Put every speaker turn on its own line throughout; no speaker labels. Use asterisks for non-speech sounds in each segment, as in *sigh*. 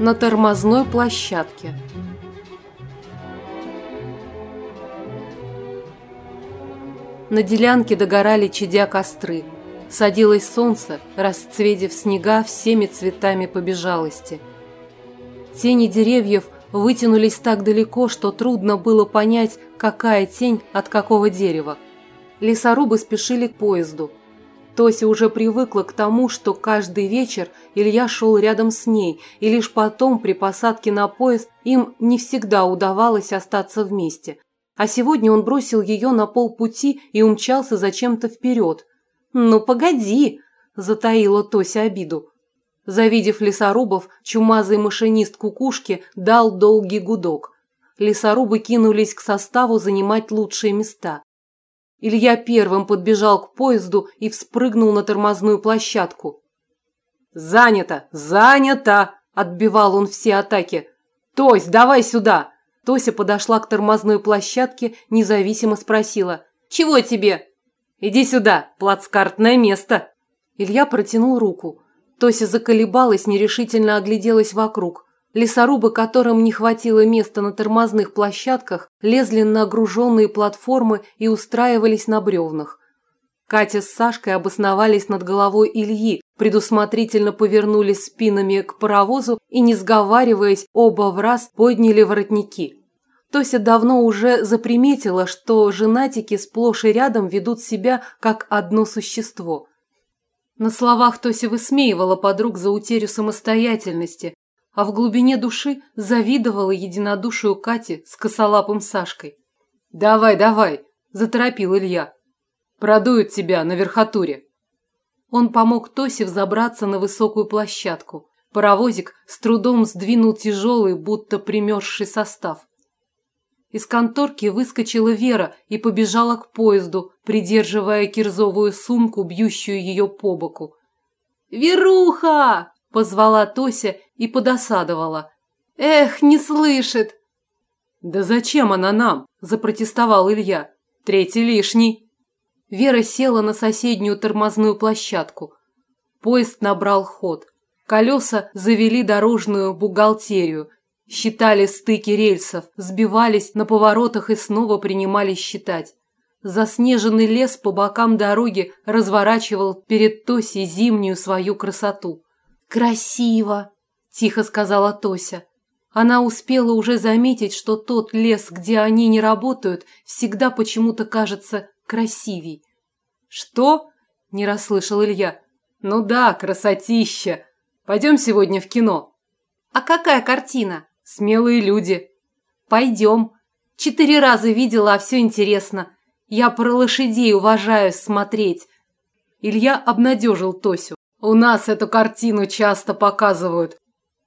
на тормозной площадке. На делянке догорали чадя костры. Садилось солнце, расцветив снега всеми цветами побежалости. Тени деревьев вытянулись так далеко, что трудно было понять, какая тень от какого дерева. Лесорубы спешили к поезду – Тося уже привыкла к тому, что каждый вечер Илья шел рядом с ней, и лишь потом при посадке на поезд им не всегда удавалось остаться вместе. А сегодня он бросил ее на полпути и умчался зачем-то вперед. «Ну, погоди!» – затаила Тося обиду. Завидев лесорубов, чумазый машинист кукушки дал долгий гудок. Лесорубы кинулись к составу занимать лучшие места. Илья первым подбежал к поезду и вспрыгнул на тормозную площадку. «Занято! Занято!» – отбивал он все атаки. «Тось, давай сюда!» Тося подошла к тормозной площадке, независимо спросила. «Чего тебе?» «Иди сюда, плацкартное место!» Илья протянул руку. Тося заколебалась, нерешительно огляделась вокруг. Лесорубы, которым не хватило места на тормозных площадках, лезли на огруженные платформы и устраивались на бревнах. Катя с Сашкой обосновались над головой Ильи, предусмотрительно повернулись спинами к паровозу и, не сговариваясь, оба в раз подняли воротники. Тося давно уже заприметила, что женатики сплошь и рядом ведут себя как одно существо. На словах Тося высмеивала подруг за утерю самостоятельности, а в глубине души завидовала единодушию Кати с косолапым Сашкой. «Давай, давай!» – заторопил Илья. «Продуют тебя на верхотуре!» Он помог Тосе взобраться на высокую площадку. Паровозик с трудом сдвинул тяжелый, будто примерзший состав. Из конторки выскочила Вера и побежала к поезду, придерживая кирзовую сумку, бьющую ее по боку. «Веруха!» – позвала Тося и подосадовала. «Эх, не слышит!» «Да зачем она нам?» – запротестовал Илья. «Третий лишний». Вера села на соседнюю тормозную площадку. Поезд набрал ход. Колеса завели дорожную бухгалтерию, считали стыки рельсов, сбивались на поворотах и снова принимались считать. Заснеженный лес по бокам дороги разворачивал перед Тосей зимнюю свою красоту. «Красиво!» – тихо сказала Тося. Она успела уже заметить, что тот лес, где они не работают, всегда почему-то кажется красивей. «Что?» – не расслышал Илья. «Ну да, красотища! Пойдем сегодня в кино». «А какая картина?» «Смелые люди». «Пойдем. Четыре раза видела, а все интересно. Я про лошадей уважаю смотреть». Илья обнадежил Тосю. «У нас эту картину часто показывают.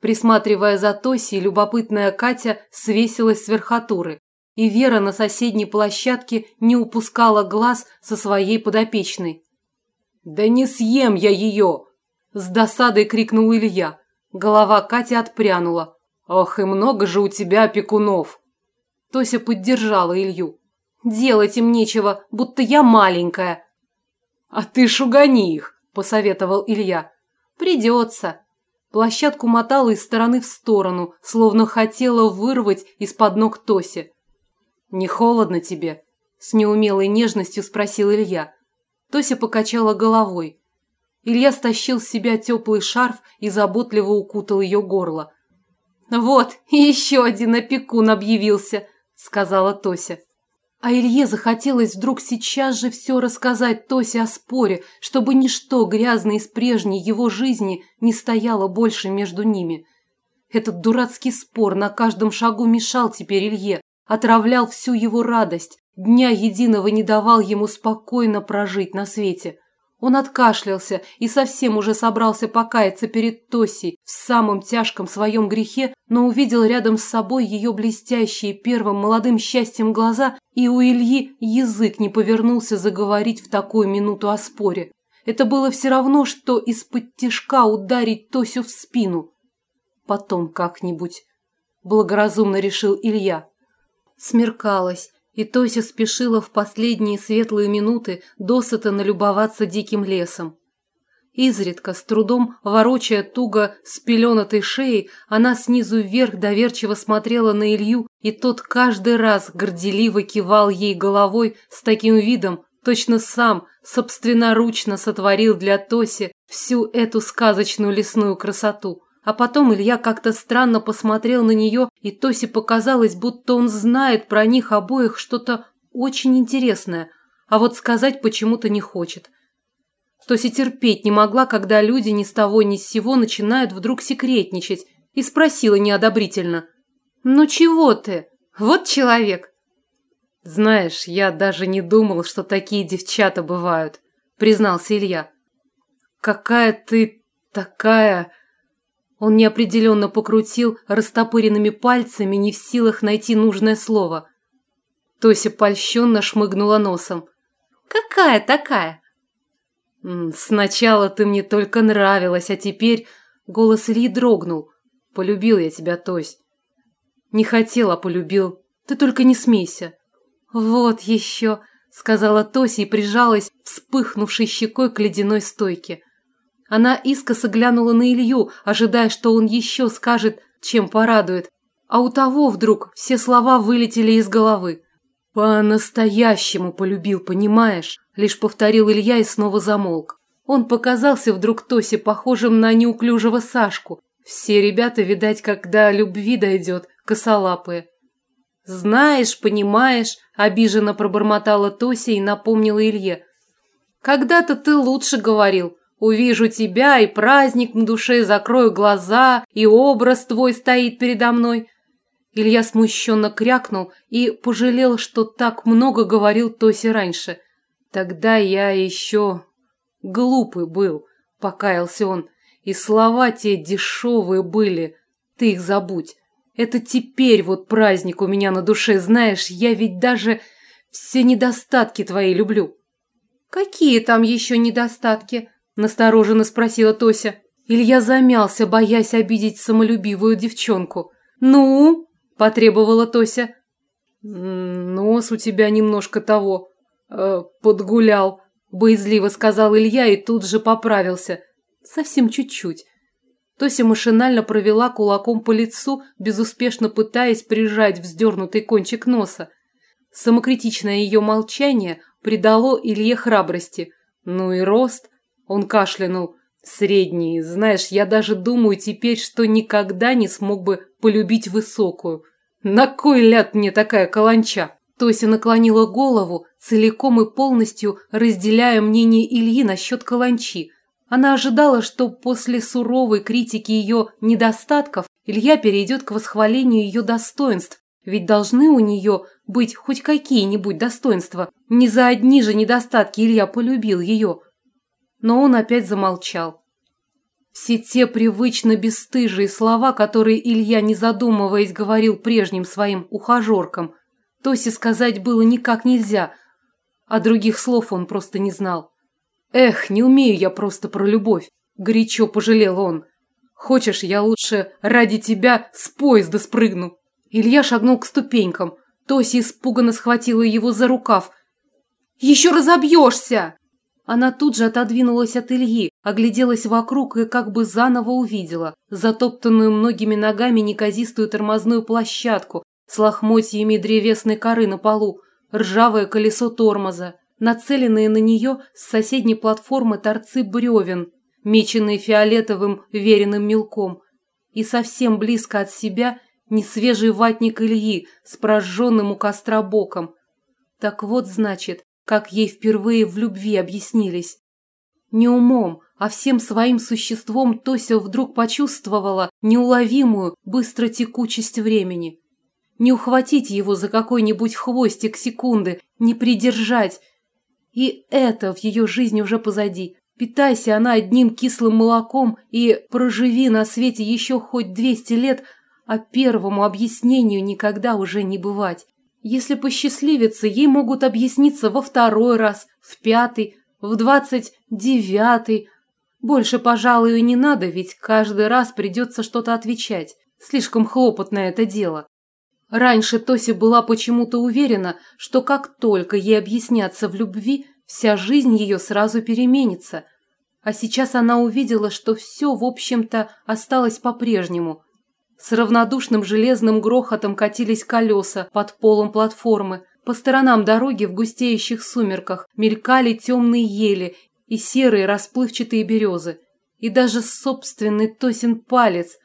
Присматривая за Тосей, любопытная Катя свесилась с верхотуры, и Вера на соседней площадке не упускала глаз со своей подопечной. «Да не съем я ее!» – с досадой крикнул Илья. Голова Кати отпрянула. «Ох, и много же у тебя опекунов!» Тося поддержала Илью. «Делать им нечего, будто я маленькая». «А ты шугани их!» – посоветовал Илья. «Придется», Площадку мотала из стороны в сторону, словно хотела вырвать из-под ног Тоси. «Не холодно тебе?» – с неумелой нежностью спросил Илья. Тося покачала головой. Илья стащил с себя теплый шарф и заботливо укутал ее горло. «Вот, *laughs* еще один опекун объявился», – сказала Тося. А Илье захотелось вдруг сейчас же все рассказать Тосе о споре, чтобы ничто грязное из прежней его жизни не стояло больше между ними. Этот дурацкий спор на каждом шагу мешал теперь Илье, отравлял всю его радость, дня единого не давал ему спокойно прожить на свете. Он откашлялся и совсем уже собрался покаяться перед Тосей в самом тяжком своем грехе, но увидел рядом с собой ее блестящие первым молодым счастьем глаза, и у Ильи язык не повернулся заговорить в такую минуту о споре. Это было все равно, что из-под тишка ударить Тосю в спину. Потом как-нибудь, благоразумно решил Илья. Смеркалось, и Тося спешила в последние светлые минуты досыта налюбоваться диким лесом. Изредка, с трудом ворочая туго спеленатой шеей, она снизу вверх доверчиво смотрела на Илью, и тот каждый раз горделиво кивал ей головой с таким видом, точно сам собственноручно сотворил для Тоси всю эту сказочную лесную красоту. А потом Илья как-то странно посмотрел на нее, и Тосе показалось, будто он знает про них обоих что-то очень интересное, а вот сказать почему-то не хочет. Тося терпеть не могла, когда люди ни с того ни с сего начинают вдруг секретничать, и спросила неодобрительно. «Ну чего ты? Вот человек!» «Знаешь, я даже не думал, что такие девчата бывают», – признался Илья. «Какая ты такая...» Он неопределенно покрутил растопыренными пальцами, не в силах найти нужное слово. Тося польщенно шмыгнула носом. «Какая такая?» «Сначала ты мне только нравилась, а теперь...» Голос Ильи дрогнул. «Полюбил я тебя, Тось». «Не хотела, полюбил. Ты только не смейся». «Вот еще», — сказала Тося и прижалась, вспыхнувшей щекой к ледяной стойке. Она искоса глянула на Илью, ожидая, что он еще скажет, чем порадует. А у того вдруг все слова вылетели из головы. «По-настоящему полюбил, понимаешь?» Лишь повторил Илья и снова замолк. Он показался вдруг Тосе похожим на неуклюжего Сашку. Все ребята, видать, когда любви дойдет, косолапые. «Знаешь, понимаешь», – обиженно пробормотала Тося и напомнила Илье. «Когда-то ты лучше говорил. Увижу тебя, и праздник на душе, закрою глаза, и образ твой стоит передо мной. Илья смущенно крякнул и пожалел, что так много говорил Тосе раньше. Тогда я еще глупый был, покаялся он. И слова те дешевые были. Ты их забудь. Это теперь вот праздник у меня на душе, знаешь, я ведь даже все недостатки твои люблю. Какие там еще недостатки? Настороженно спросила Тося. Илья замялся, боясь обидеть самолюбивую девчонку. Ну, потребовала Тося. Нос у тебя немножко того э, подгулял, боязливо сказал Илья и тут же поправился. Совсем чуть-чуть. Тося машинально провела кулаком по лицу, безуспешно пытаясь прижать вздернутый кончик носа. Самокритичное ее молчание придало Илье храбрости. Ну и рост. Он кашлянул. Средний. Знаешь, я даже думаю теперь, что никогда не смог бы полюбить высокую. На кой ляд мне такая каланча? Тося наклонила голову, целиком и полностью разделяя мнение Ильи насчет каланчи. Она ожидала, что после суровой критики ее недостатков Илья перейдет к восхвалению ее достоинств, ведь должны у нее быть хоть какие-нибудь достоинства. Не за одни же недостатки Илья полюбил ее. Но он опять замолчал. Все те привычно бесстыжие слова, которые Илья, не задумываясь, говорил прежним своим ухажеркам, Тосе сказать было никак нельзя, а других слов он просто не знал. «Эх, не умею я просто про любовь», – горячо пожалел он. «Хочешь, я лучше ради тебя с поезда спрыгну?» Илья шагнул к ступенькам. Тося испуганно схватила его за рукав. «Еще разобьешься!» Она тут же отодвинулась от Ильи, огляделась вокруг и как бы заново увидела затоптанную многими ногами неказистую тормозную площадку с лохмотьями древесной коры на полу, ржавое колесо тормоза, нацеленные на нее с соседней платформы торцы бревен, меченные фиолетовым веренным мелком, и совсем близко от себя несвежий ватник Ильи с прожженным у костра боком. Так вот, значит, как ей впервые в любви объяснились. Не умом, а всем своим существом Тося вдруг почувствовала неуловимую быстротекучесть времени. Не ухватить его за какой-нибудь хвостик секунды, не придержать. И это в ее жизни уже позади. Питайся она одним кислым молоком и проживи на свете еще хоть двести лет, а первому объяснению никогда уже не бывать. Если посчастливится, ей могут объясниться во второй раз, в пятый, в двадцать девятый. Больше, пожалуй, и не надо, ведь каждый раз придется что-то отвечать. Слишком хлопотное это дело. Раньше Тося была почему-то уверена, что как только ей объяснятся в любви, вся жизнь ее сразу переменится. А сейчас она увидела, что все, в общем-то, осталось по-прежнему. С равнодушным железным грохотом катились колеса под полом платформы. По сторонам дороги в густеющих сумерках мелькали темные ели и серые расплывчатые березы. И даже собственный Тосин палец,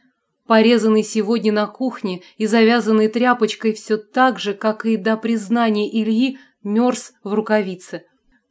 порезанный сегодня на кухне и завязанный тряпочкой все так же, как и до признания Ильи, мерз в рукавице.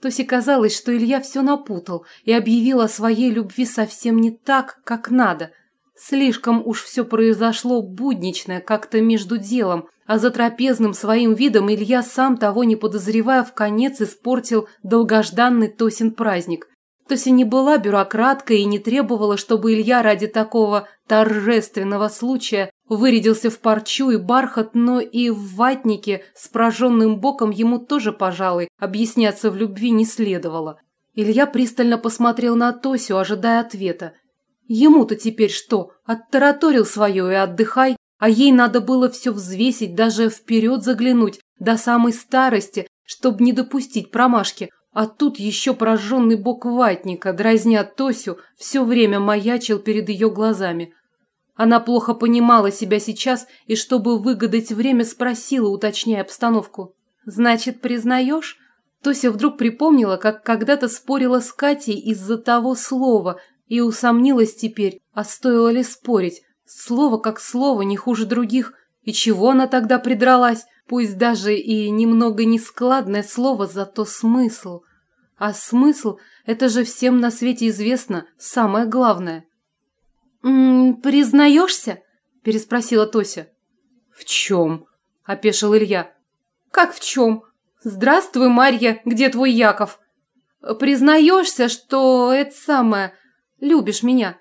Тосе казалось, что Илья все напутал и объявил о своей любви совсем не так, как надо. Слишком уж все произошло будничное, как-то между делом, а за трапезным своим видом Илья, сам того не подозревая, в конец испортил долгожданный Тосин праздник. Тося не была бюрократкой и не требовала, чтобы Илья ради такого торжественного случая вырядился в парчу и бархат, но и в ватнике с прожженным боком ему тоже, пожалуй, объясняться в любви не следовало. Илья пристально посмотрел на Тосю, ожидая ответа. Ему-то теперь что, оттараторил свое и отдыхай, а ей надо было все взвесить, даже вперед заглянуть, до самой старости, чтобы не допустить промашки. А тут еще прожженный бок ватника, дразня Тосю, все время маячил перед ее глазами. Она плохо понимала себя сейчас и, чтобы выгадать время, спросила, уточняя обстановку. «Значит, признаешь?» Тося вдруг припомнила, как когда-то спорила с Катей из-за того слова и усомнилась теперь, а стоило ли спорить. Слово как слово, не хуже других. И чего она тогда придралась? Пусть даже и немного нескладное слово, зато смысл. А смысл – это же всем на свете известно, самое главное. «М -м, «Признаешься?» – переспросила Тося.
«В чем?» – опешил Илья.
«Как в чем? Здравствуй, Марья, где твой Яков? Признаешься, что это самое, любишь меня?»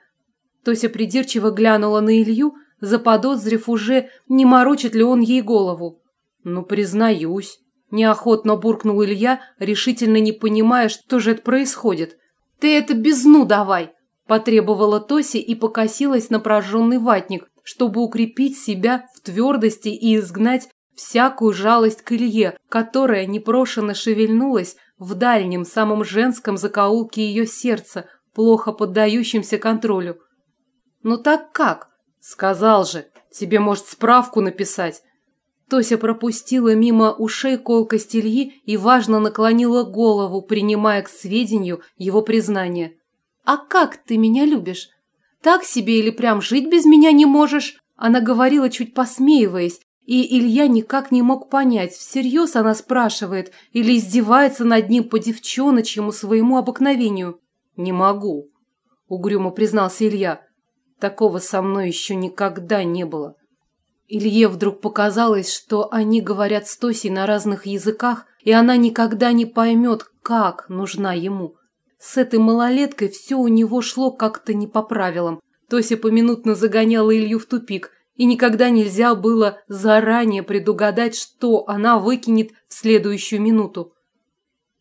Тося придирчиво глянула на Илью, заподозрив уже, не морочит ли он ей голову.
«Ну, признаюсь», – неохотно буркнул Илья, решительно не понимая, что же это происходит.
«Ты это безну давай!» – потребовала Тося и покосилась на прожженный ватник, чтобы укрепить себя в твердости и изгнать всякую жалость к Илье, которая непрошено шевельнулась в дальнем, самом женском закоулке ее сердца, плохо поддающемся контролю.
«Ну так как?» «Сказал же, тебе, может, справку написать?»
Тося пропустила мимо ушей колкость Ильи и важно наклонила голову, принимая к сведению его признание. «А как ты меня любишь? Так себе или прям жить без меня не можешь?» Она говорила, чуть посмеиваясь, и Илья никак не мог понять, всерьез она спрашивает или издевается над ним по девчоночьему своему обыкновению.
«Не могу», – угрюмо признался Илья. «Такого со мной еще никогда не было».
Илье вдруг показалось, что они говорят с Тосей на разных языках, и она никогда не поймет, как нужна ему. С этой малолеткой все у него шло как-то не по правилам. Тося поминутно загоняла Илью в тупик, и никогда нельзя было заранее предугадать, что она выкинет в следующую минуту.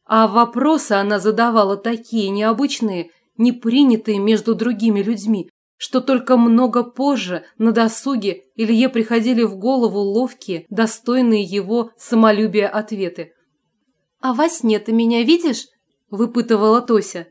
А вопросы она задавала такие необычные, не принятые между другими людьми, что только много позже, на досуге, Илье приходили в голову ловкие, достойные его самолюбия ответы. «А во сне ты меня видишь?» – выпытывала Тося.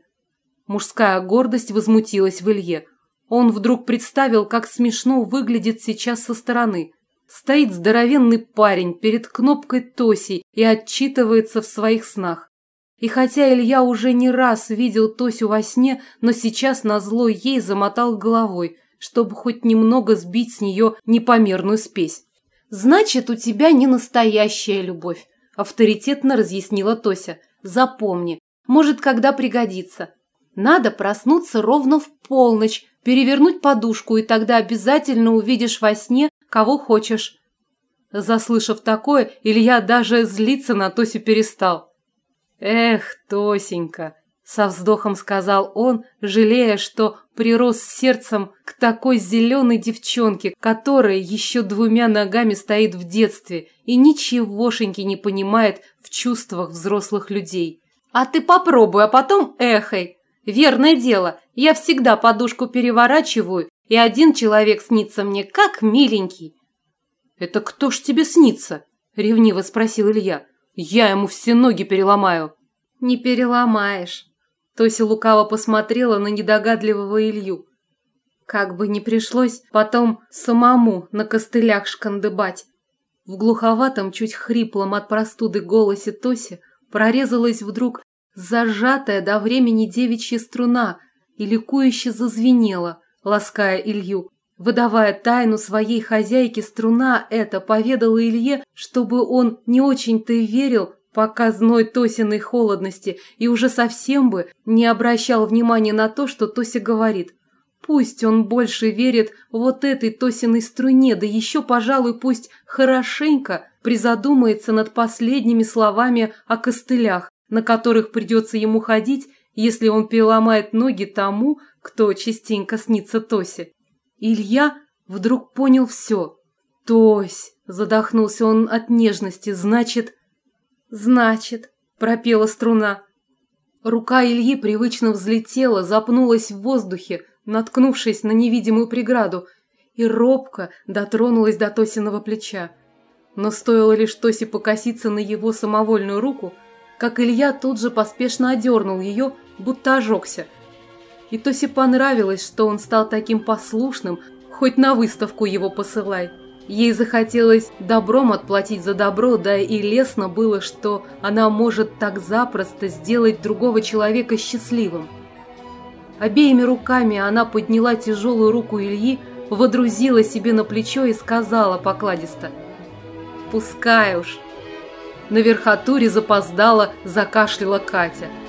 Мужская гордость возмутилась в Илье. Он вдруг представил, как смешно выглядит сейчас со стороны. Стоит здоровенный парень перед кнопкой Тоси и отчитывается в своих снах. И хотя Илья уже не раз видел Тосю во сне, но сейчас назло ей замотал головой, чтобы хоть немного сбить с нее непомерную спесь. «Значит, у тебя не настоящая любовь», – авторитетно разъяснила Тося. «Запомни, может, когда пригодится. Надо проснуться ровно в полночь, перевернуть подушку, и тогда обязательно увидишь во сне, кого хочешь». Заслышав такое, Илья даже злиться на Тосю перестал.
«Эх, Тосенька!» – со вздохом сказал он, жалея, что прирос сердцем к такой зеленой девчонке, которая еще двумя ногами стоит в детстве и ничегошеньки не понимает в чувствах взрослых людей.
«А ты попробуй, а потом эхой. Верное дело, я всегда подушку переворачиваю, и один человек снится мне как миленький».
«Это кто ж тебе снится?» – ревниво спросил Илья. Я ему все ноги переломаю.
Не переломаешь.
Тося лукаво посмотрела на недогадливого Илью. Как бы не пришлось потом самому на костылях шкандыбать. В глуховатом, чуть хриплом от простуды голосе Тоси прорезалась вдруг зажатая до времени девичья струна и ликующе зазвенела, лаская Илью. Выдавая тайну своей хозяйки, струна эта поведала Илье, чтобы он не очень-то и верил показной Тосиной холодности и уже совсем бы не обращал внимания на то, что Тося говорит. Пусть он больше верит вот этой Тосиной струне, да еще, пожалуй, пусть хорошенько призадумается над последними словами о костылях, на которых придется ему ходить, если он переломает ноги тому, кто частенько снится Тосе. Илья вдруг понял все. «Тось!» – задохнулся он от нежности. «Значит...» «Значит...» – пропела струна. Рука Ильи привычно взлетела, запнулась в воздухе, наткнувшись на невидимую преграду, и робко дотронулась до Тосиного плеча. Но стоило лишь Тосе покоситься на его самовольную руку, как Илья тут же поспешно одернул ее, будто ожегся. И Тосе понравилось, что он стал таким послушным, хоть на выставку его посылай. Ей захотелось добром отплатить за добро, да и лестно было, что она может так запросто сделать другого человека счастливым. Обеими руками она подняла тяжелую руку Ильи, водрузила себе на плечо и сказала покладисто «Пускай уж». На верхотуре запоздала, закашляла Катя –